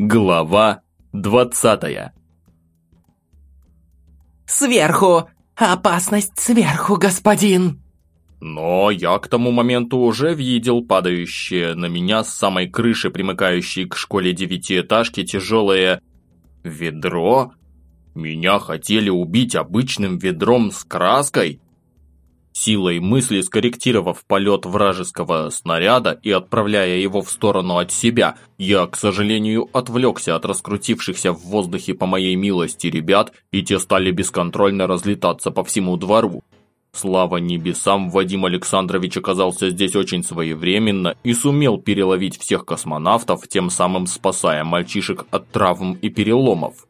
Глава двадцатая «Сверху! Опасность сверху, господин!» Но я к тому моменту уже видел падающее на меня с самой крыши, примыкающей к школе девятиэтажки, тяжелое ведро. Меня хотели убить обычным ведром с краской? Силой мысли скорректировав полет вражеского снаряда и отправляя его в сторону от себя, я, к сожалению, отвлекся от раскрутившихся в воздухе по моей милости ребят, и те стали бесконтрольно разлетаться по всему двору. Слава небесам, Вадим Александрович оказался здесь очень своевременно и сумел переловить всех космонавтов, тем самым спасая мальчишек от травм и переломов.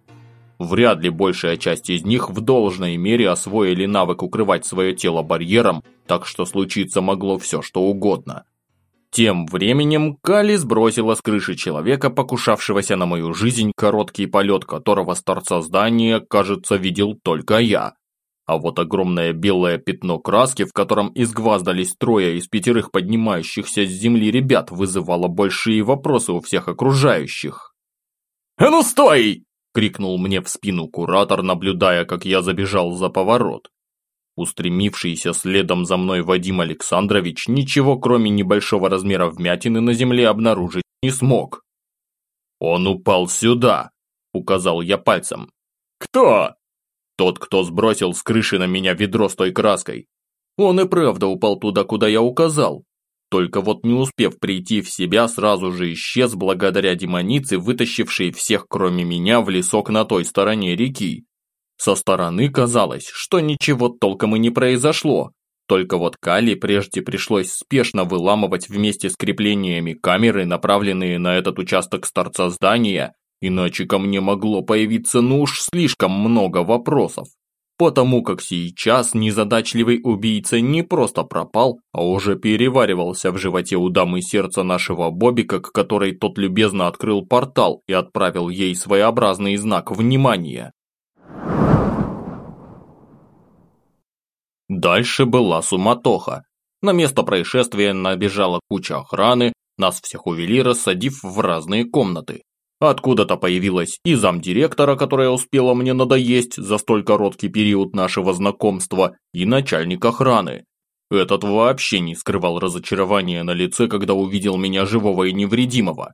Вряд ли большая часть из них в должной мере освоили навык укрывать свое тело барьером, так что случиться могло все что угодно. Тем временем Кали сбросила с крыши человека, покушавшегося на мою жизнь, короткий полет которого с торца здания, кажется, видел только я. А вот огромное белое пятно краски, в котором изгваздались трое из пятерых поднимающихся с земли ребят, вызывало большие вопросы у всех окружающих. «А ну стой!» Крикнул мне в спину куратор, наблюдая, как я забежал за поворот. Устремившийся следом за мной Вадим Александрович ничего, кроме небольшого размера вмятины на земле, обнаружить не смог. «Он упал сюда», – указал я пальцем. «Кто?» «Тот, кто сбросил с крыши на меня ведро с той краской. Он и правда упал туда, куда я указал. Только вот не успев прийти в себя, сразу же исчез благодаря демонице, вытащившей всех кроме меня в лесок на той стороне реки. Со стороны казалось, что ничего толком и не произошло. Только вот Кали прежде пришлось спешно выламывать вместе с креплениями камеры, направленные на этот участок с торца здания, иначе ко мне могло появиться ну уж слишком много вопросов. Потому как сейчас незадачливый убийца не просто пропал, а уже переваривался в животе у дамы сердца нашего Бобика, к которой тот любезно открыл портал и отправил ей своеобразный знак внимания. Дальше была суматоха. На место происшествия набежала куча охраны, нас всех увели, рассадив в разные комнаты. Откуда-то появилась и замдиректора, которая успела мне надоесть за столь короткий период нашего знакомства, и начальник охраны. Этот вообще не скрывал разочарования на лице, когда увидел меня живого и невредимого.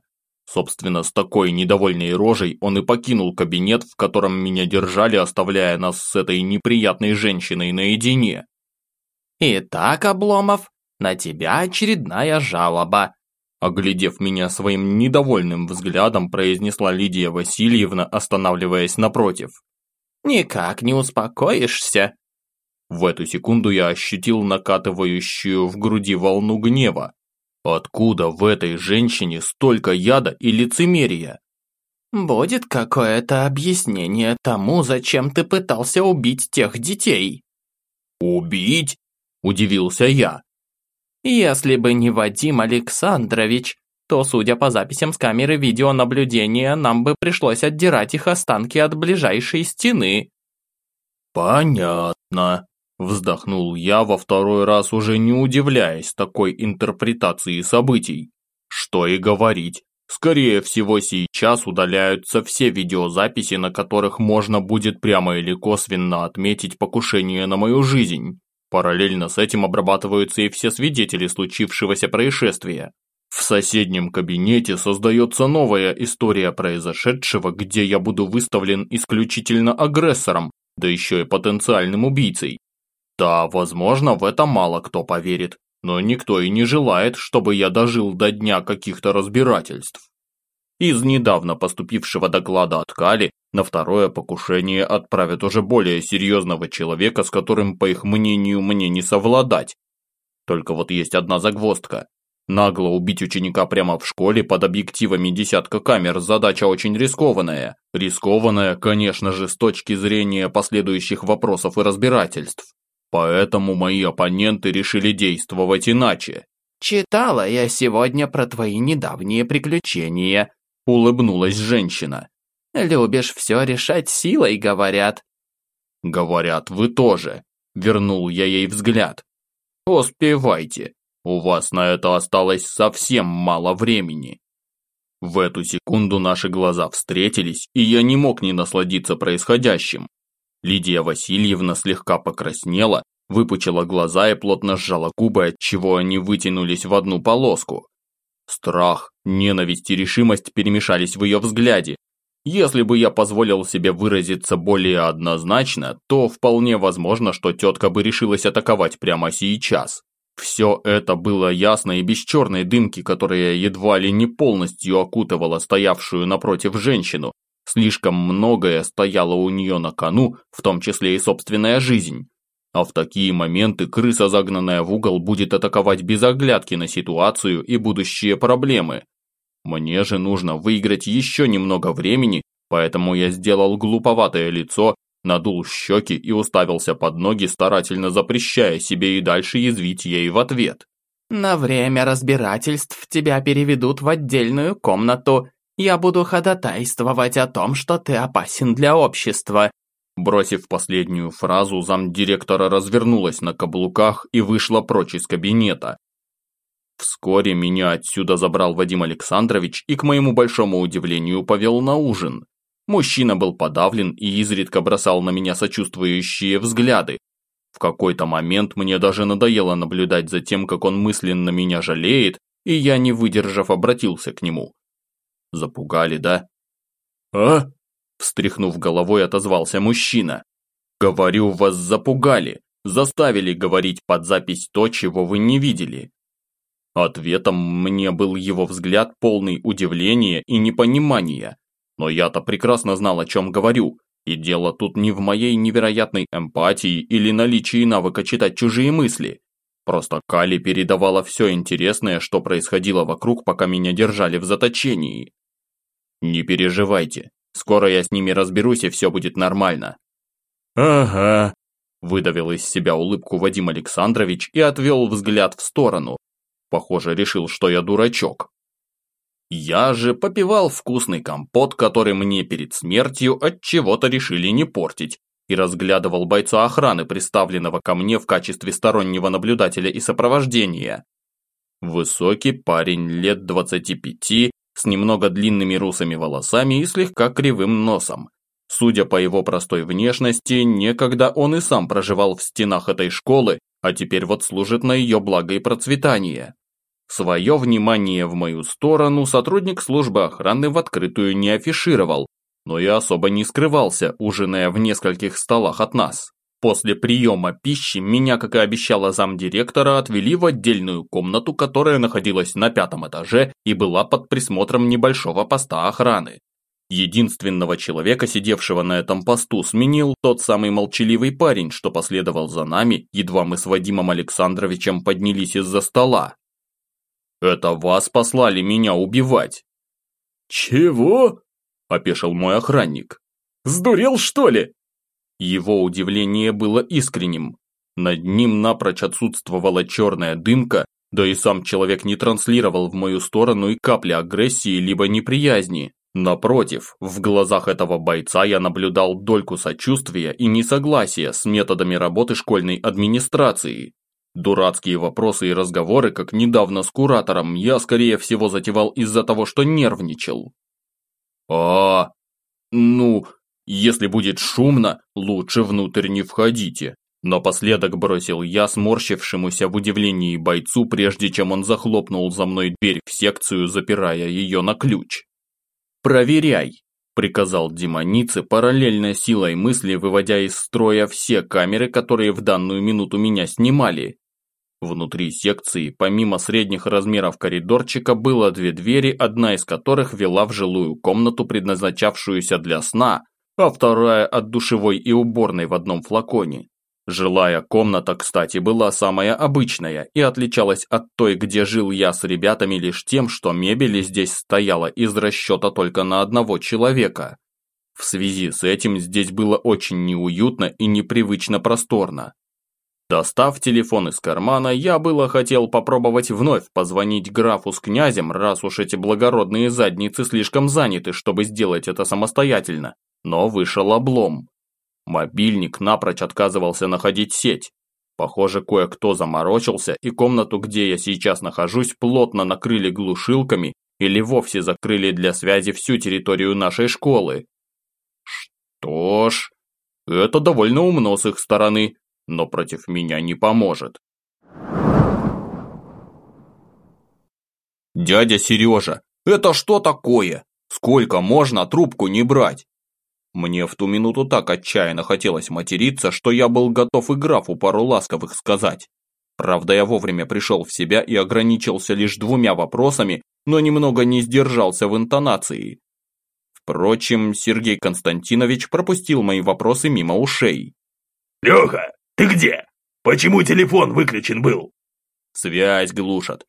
Собственно, с такой недовольной рожей он и покинул кабинет, в котором меня держали, оставляя нас с этой неприятной женщиной наедине. «Итак, Обломов, на тебя очередная жалоба», Оглядев меня своим недовольным взглядом, произнесла Лидия Васильевна, останавливаясь напротив. «Никак не успокоишься?» В эту секунду я ощутил накатывающую в груди волну гнева. Откуда в этой женщине столько яда и лицемерия? «Будет какое-то объяснение тому, зачем ты пытался убить тех детей?» «Убить?» – удивился я. Если бы не Вадим Александрович, то, судя по записям с камеры видеонаблюдения, нам бы пришлось отдирать их останки от ближайшей стены. Понятно. Вздохнул я во второй раз, уже не удивляясь такой интерпретации событий. Что и говорить. Скорее всего, сейчас удаляются все видеозаписи, на которых можно будет прямо или косвенно отметить покушение на мою жизнь. Параллельно с этим обрабатываются и все свидетели случившегося происшествия. В соседнем кабинете создается новая история произошедшего, где я буду выставлен исключительно агрессором, да еще и потенциальным убийцей. Да, возможно, в это мало кто поверит, но никто и не желает, чтобы я дожил до дня каких-то разбирательств. Из недавно поступившего доклада от Кали на второе покушение отправят уже более серьезного человека, с которым, по их мнению, мне не совладать. Только вот есть одна загвоздка. Нагло убить ученика прямо в школе под объективами десятка камер – задача очень рискованная. Рискованная, конечно же, с точки зрения последующих вопросов и разбирательств. Поэтому мои оппоненты решили действовать иначе. «Читала я сегодня про твои недавние приключения», – улыбнулась женщина. Любишь все решать силой, говорят». «Говорят, вы тоже», – вернул я ей взгляд. «Успевайте, у вас на это осталось совсем мало времени». В эту секунду наши глаза встретились, и я не мог не насладиться происходящим. Лидия Васильевна слегка покраснела, выпучила глаза и плотно сжала губы, отчего они вытянулись в одну полоску. Страх, ненависть и решимость перемешались в ее взгляде. Если бы я позволил себе выразиться более однозначно, то вполне возможно, что тетка бы решилась атаковать прямо сейчас. Все это было ясно и без черной дымки, которая едва ли не полностью окутывала стоявшую напротив женщину. Слишком многое стояло у нее на кону, в том числе и собственная жизнь. А в такие моменты крыса, загнанная в угол, будет атаковать без оглядки на ситуацию и будущие проблемы. Мне же нужно выиграть еще немного времени, поэтому я сделал глуповатое лицо, надул щеки и уставился под ноги, старательно запрещая себе и дальше язвить ей в ответ. «На время разбирательств тебя переведут в отдельную комнату. Я буду ходатайствовать о том, что ты опасен для общества. Бросив последнюю фразу, замдиректора развернулась на каблуках и вышла прочь из кабинета. Вскоре меня отсюда забрал Вадим Александрович и, к моему большому удивлению, повел на ужин. Мужчина был подавлен и изредка бросал на меня сочувствующие взгляды. В какой-то момент мне даже надоело наблюдать за тем, как он мысленно меня жалеет, и я, не выдержав, обратился к нему. Запугали, да? «А?» Встряхнув головой, отозвался мужчина. «Говорю, вас запугали, заставили говорить под запись то, чего вы не видели». Ответом мне был его взгляд полный удивления и непонимания. Но я-то прекрасно знал, о чем говорю, и дело тут не в моей невероятной эмпатии или наличии навыка читать чужие мысли. Просто Кали передавала все интересное, что происходило вокруг, пока меня держали в заточении. «Не переживайте, Скоро я с ними разберусь, и все будет нормально». «Ага», – выдавил из себя улыбку Вадим Александрович и отвел взгляд в сторону. Похоже, решил, что я дурачок. Я же попивал вкусный компот, который мне перед смертью от чего-то решили не портить, и разглядывал бойца охраны, представленного ко мне в качестве стороннего наблюдателя и сопровождения. Высокий парень лет 25 с немного длинными русыми волосами и слегка кривым носом. Судя по его простой внешности, некогда он и сам проживал в стенах этой школы, а теперь вот служит на ее благо и процветание. Свое внимание в мою сторону сотрудник службы охраны в открытую не афишировал, но и особо не скрывался, ужиная в нескольких столах от нас. После приема пищи меня, как и обещала замдиректора, отвели в отдельную комнату, которая находилась на пятом этаже и была под присмотром небольшого поста охраны. Единственного человека, сидевшего на этом посту, сменил тот самый молчаливый парень, что последовал за нами, едва мы с Вадимом Александровичем поднялись из-за стола. «Это вас послали меня убивать!» «Чего?» – опешил мой охранник. «Сдурел, что ли?» Его удивление было искренним. Над ним напрочь отсутствовала черная дымка, да и сам человек не транслировал в мою сторону и капли агрессии либо неприязни. Напротив, в глазах этого бойца я наблюдал дольку сочувствия и несогласия с методами работы школьной администрации. Дурацкие вопросы и разговоры, как недавно с куратором, я скорее всего затевал из-за того, что нервничал. А, ну, если будет шумно, лучше внутрь не входите. Напоследок бросил я сморщившемуся в удивлении бойцу, прежде чем он захлопнул за мной дверь в секцию, запирая ее на ключ. «Проверяй», – приказал демонице, параллельно силой мысли выводя из строя все камеры, которые в данную минуту меня снимали. Внутри секции, помимо средних размеров коридорчика, было две двери, одна из которых вела в жилую комнату, предназначавшуюся для сна, а вторая от душевой и уборной в одном флаконе. Жилая комната, кстати, была самая обычная и отличалась от той, где жил я с ребятами лишь тем, что мебель здесь стояла из расчета только на одного человека. В связи с этим здесь было очень неуютно и непривычно просторно. Достав телефон из кармана, я было хотел попробовать вновь позвонить графу с князем, раз уж эти благородные задницы слишком заняты, чтобы сделать это самостоятельно. Но вышел облом. Мобильник напрочь отказывался находить сеть. Похоже, кое-кто заморочился, и комнату, где я сейчас нахожусь, плотно накрыли глушилками, или вовсе закрыли для связи всю территорию нашей школы. Что ж, это довольно умно с их стороны, но против меня не поможет. «Дядя Сережа, это что такое? Сколько можно трубку не брать?» Мне в ту минуту так отчаянно хотелось материться, что я был готов и графу пару ласковых сказать. Правда, я вовремя пришел в себя и ограничился лишь двумя вопросами, но немного не сдержался в интонации. Впрочем, Сергей Константинович пропустил мои вопросы мимо ушей. «Леха, ты где? Почему телефон выключен был?» «Связь глушат».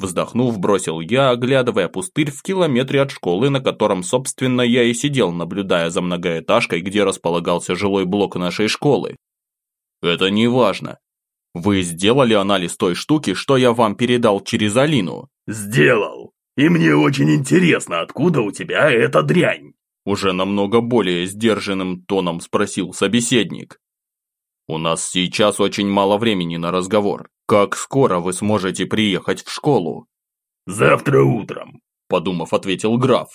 Вздохнув, бросил я, оглядывая пустырь в километре от школы, на котором, собственно, я и сидел, наблюдая за многоэтажкой, где располагался жилой блок нашей школы. «Это не важно. Вы сделали анализ той штуки, что я вам передал через Алину?» «Сделал. И мне очень интересно, откуда у тебя эта дрянь?» Уже намного более сдержанным тоном спросил собеседник. «У нас сейчас очень мало времени на разговор. Как скоро вы сможете приехать в школу?» «Завтра утром», – подумав, ответил граф.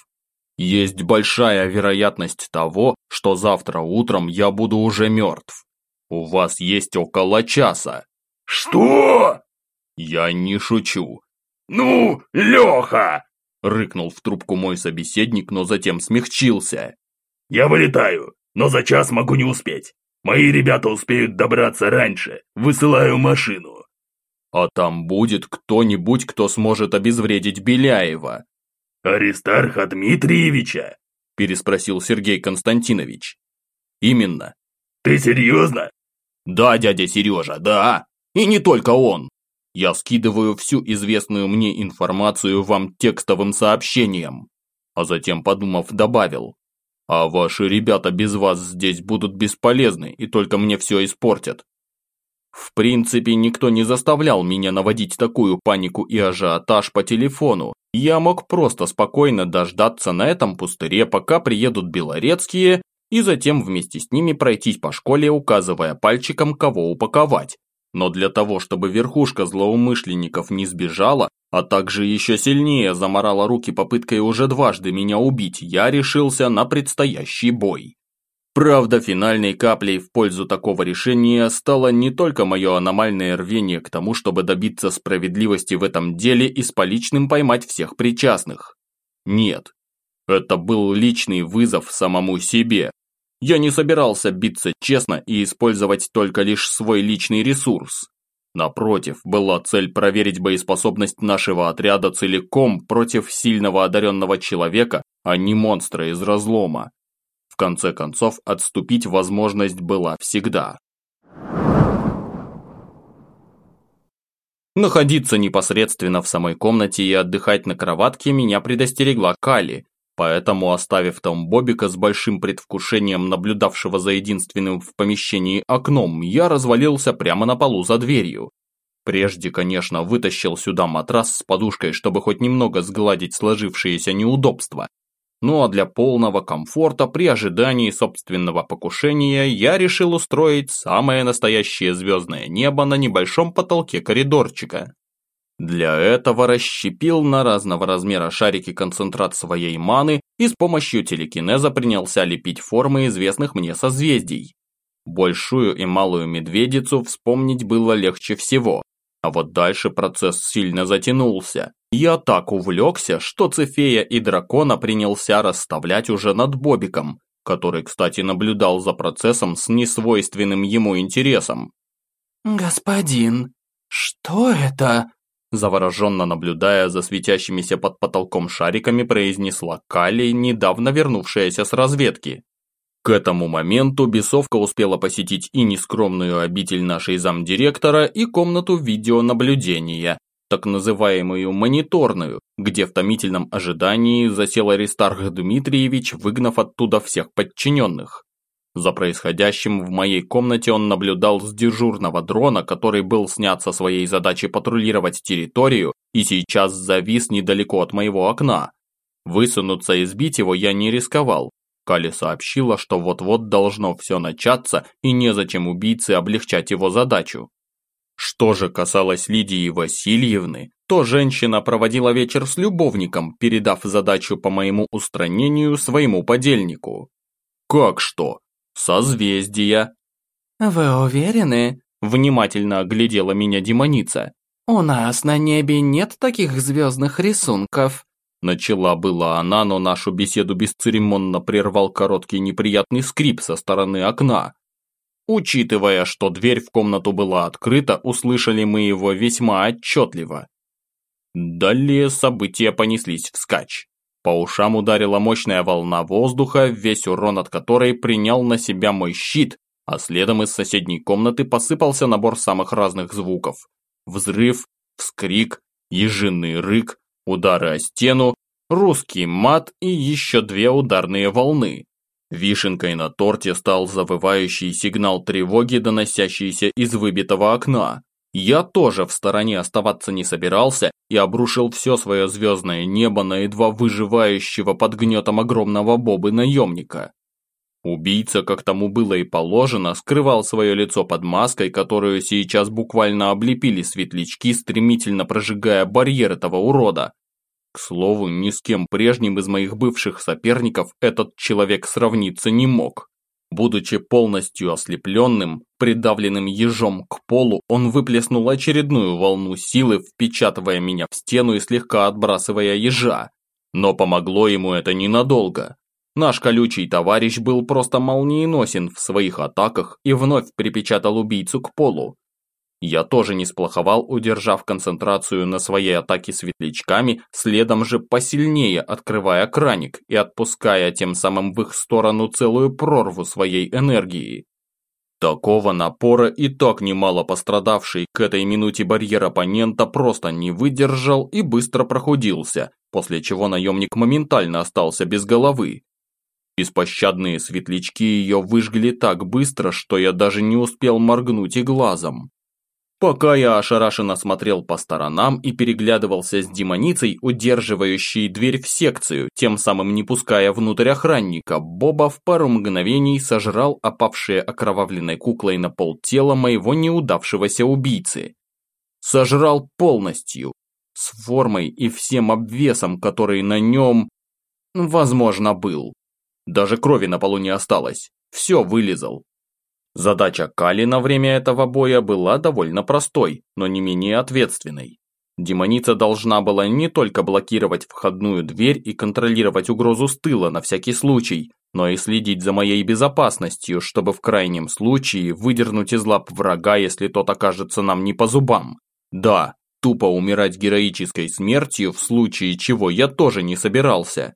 «Есть большая вероятность того, что завтра утром я буду уже мертв. У вас есть около часа». «Что?» «Я не шучу». «Ну, Леха!» – рыкнул в трубку мой собеседник, но затем смягчился. «Я вылетаю, но за час могу не успеть. Мои ребята успеют добраться раньше. Высылаю машину». «А там будет кто-нибудь, кто сможет обезвредить Беляева?» «Аристарха Дмитриевича?» – переспросил Сергей Константинович. «Именно». «Ты серьезно?» «Да, дядя Сережа, да. И не только он. Я скидываю всю известную мне информацию вам текстовым сообщением». А затем, подумав, добавил. «А ваши ребята без вас здесь будут бесполезны и только мне все испортят. В принципе, никто не заставлял меня наводить такую панику и ажиотаж по телефону. Я мог просто спокойно дождаться на этом пустыре, пока приедут белорецкие, и затем вместе с ними пройтись по школе, указывая пальчиком, кого упаковать. Но для того, чтобы верхушка злоумышленников не сбежала, а также еще сильнее заморала руки попыткой уже дважды меня убить, я решился на предстоящий бой. Правда, финальной каплей в пользу такого решения стало не только мое аномальное рвение к тому, чтобы добиться справедливости в этом деле и с поличным поймать всех причастных. Нет, это был личный вызов самому себе. Я не собирался биться честно и использовать только лишь свой личный ресурс. Напротив, была цель проверить боеспособность нашего отряда целиком против сильного одаренного человека, а не монстра из разлома. В конце концов, отступить возможность была всегда. Находиться непосредственно в самой комнате и отдыхать на кроватке меня предостерегла Кали, поэтому, оставив там Бобика с большим предвкушением наблюдавшего за единственным в помещении окном, я развалился прямо на полу за дверью. Прежде, конечно, вытащил сюда матрас с подушкой, чтобы хоть немного сгладить сложившиеся неудобства, ну а для полного комфорта при ожидании собственного покушения я решил устроить самое настоящее звездное небо на небольшом потолке коридорчика. Для этого расщепил на разного размера шарики концентрат своей маны и с помощью телекинеза принялся лепить формы известных мне созвездий. Большую и малую медведицу вспомнить было легче всего, а вот дальше процесс сильно затянулся. Я так увлекся, что Цефея и дракона принялся расставлять уже над Бобиком, который, кстати, наблюдал за процессом с несвойственным ему интересом. «Господин, что это?» Завороженно наблюдая за светящимися под потолком шариками, произнесла Калли, недавно вернувшаяся с разведки. К этому моменту бесовка успела посетить и нескромную обитель нашей замдиректора, и комнату видеонаблюдения, так называемую мониторную, где в томительном ожидании засел Аристарх Дмитриевич, выгнав оттуда всех подчиненных. За происходящим в моей комнате он наблюдал с дежурного дрона, который был снят со своей задачи патрулировать территорию и сейчас завис недалеко от моего окна. Высунуться и сбить его я не рисковал. Кали сообщила, что вот-вот должно все начаться и незачем убийце облегчать его задачу. Что же касалось Лидии Васильевны, то женщина проводила вечер с любовником, передав задачу по моему устранению своему подельнику. Как что? Созвездия. «Вы уверены?» – внимательно оглядела меня демоница. «У нас на небе нет таких звездных рисунков». Начала была она, но нашу беседу бесцеремонно прервал короткий неприятный скрип со стороны окна. Учитывая, что дверь в комнату была открыта, услышали мы его весьма отчетливо. Далее события понеслись вскачь. По ушам ударила мощная волна воздуха, весь урон от которой принял на себя мой щит, а следом из соседней комнаты посыпался набор самых разных звуков. Взрыв, вскрик, ежиный рык, удары о стену, русский мат и еще две ударные волны. Вишенкой на торте стал завывающий сигнал тревоги, доносящийся из выбитого окна. Я тоже в стороне оставаться не собирался и обрушил все свое звездное небо на едва выживающего под гнетом огромного бобы наемника. Убийца, как тому было и положено, скрывал свое лицо под маской, которую сейчас буквально облепили светлячки, стремительно прожигая барьер этого урода. К слову, ни с кем прежним из моих бывших соперников этот человек сравниться не мог. Будучи полностью ослепленным, придавленным ежом к полу, он выплеснул очередную волну силы, впечатывая меня в стену и слегка отбрасывая ежа. Но помогло ему это ненадолго. Наш колючий товарищ был просто молниеносен в своих атаках и вновь припечатал убийцу к полу. Я тоже не сплоховал, удержав концентрацию на своей атаке светлячками, следом же посильнее открывая краник и отпуская тем самым в их сторону целую прорву своей энергии. Такого напора и так немало пострадавший к этой минуте барьер оппонента просто не выдержал и быстро прохудился, после чего наемник моментально остался без головы. Беспощадные светлячки ее выжгли так быстро, что я даже не успел моргнуть и глазом. Пока я ошарашенно смотрел по сторонам и переглядывался с демоницей, удерживающей дверь в секцию, тем самым не пуская внутрь охранника, Боба в пару мгновений сожрал опавшее окровавленной куклой на пол тела моего неудавшегося убийцы. Сожрал полностью, с формой и всем обвесом, который на нем, возможно, был. Даже крови на полу не осталось, все вылезал, Задача Кали на время этого боя была довольно простой, но не менее ответственной. Демоница должна была не только блокировать входную дверь и контролировать угрозу с тыла на всякий случай, но и следить за моей безопасностью, чтобы в крайнем случае выдернуть из лап врага, если тот окажется нам не по зубам. Да, тупо умирать героической смертью, в случае чего я тоже не собирался.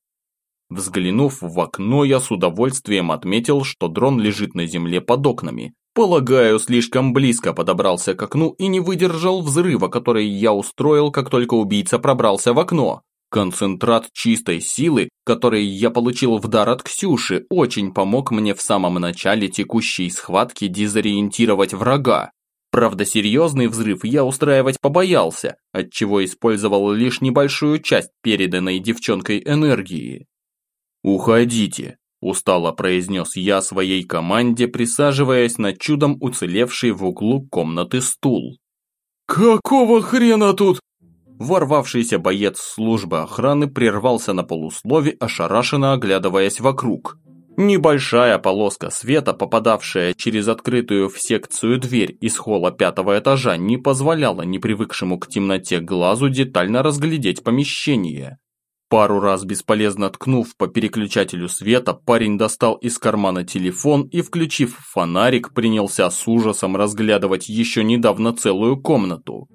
Взглянув в окно, я с удовольствием отметил, что дрон лежит на земле под окнами. Полагаю, слишком близко подобрался к окну и не выдержал взрыва, который я устроил, как только убийца пробрался в окно. Концентрат чистой силы, который я получил в дар от Ксюши, очень помог мне в самом начале текущей схватки дезориентировать врага. Правда, серьезный взрыв я устраивать побоялся, отчего использовал лишь небольшую часть переданной девчонкой энергии. «Уходите», – устало произнес я своей команде, присаживаясь на чудом уцелевший в углу комнаты стул. «Какого хрена тут?» Ворвавшийся боец службы охраны прервался на полуслове, ошарашенно оглядываясь вокруг. Небольшая полоска света, попадавшая через открытую в секцию дверь из холла пятого этажа, не позволяла непривыкшему к темноте глазу детально разглядеть помещение. Пару раз бесполезно ткнув по переключателю света, парень достал из кармана телефон и, включив фонарик, принялся с ужасом разглядывать еще недавно целую комнату.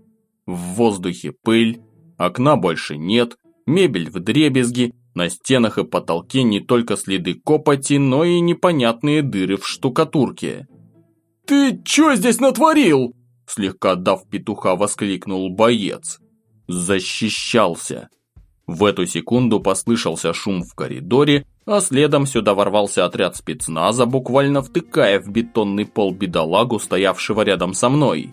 В воздухе пыль, окна больше нет, мебель в дребезги, на стенах и потолке не только следы копоти, но и непонятные дыры в штукатурке. «Ты чё здесь натворил?» Слегка дав петуха, воскликнул боец. «Защищался!» В эту секунду послышался шум в коридоре, а следом сюда ворвался отряд спецназа, буквально втыкая в бетонный пол бедолагу, стоявшего рядом со мной.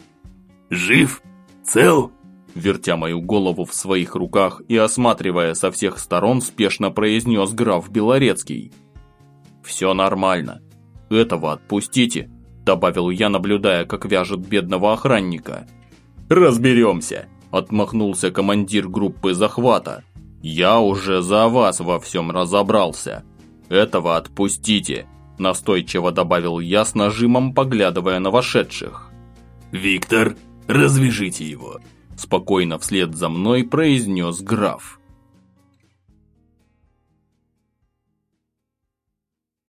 «Жив? Цел?» Вертя мою голову в своих руках и осматривая со всех сторон, спешно произнес граф Белорецкий. «Все нормально. Этого отпустите», добавил я, наблюдая, как вяжут бедного охранника. «Разберемся», Отмахнулся командир группы захвата. «Я уже за вас во всем разобрался. Этого отпустите», настойчиво добавил я с нажимом, поглядывая на вошедших. «Виктор, развяжите его», спокойно вслед за мной произнес граф.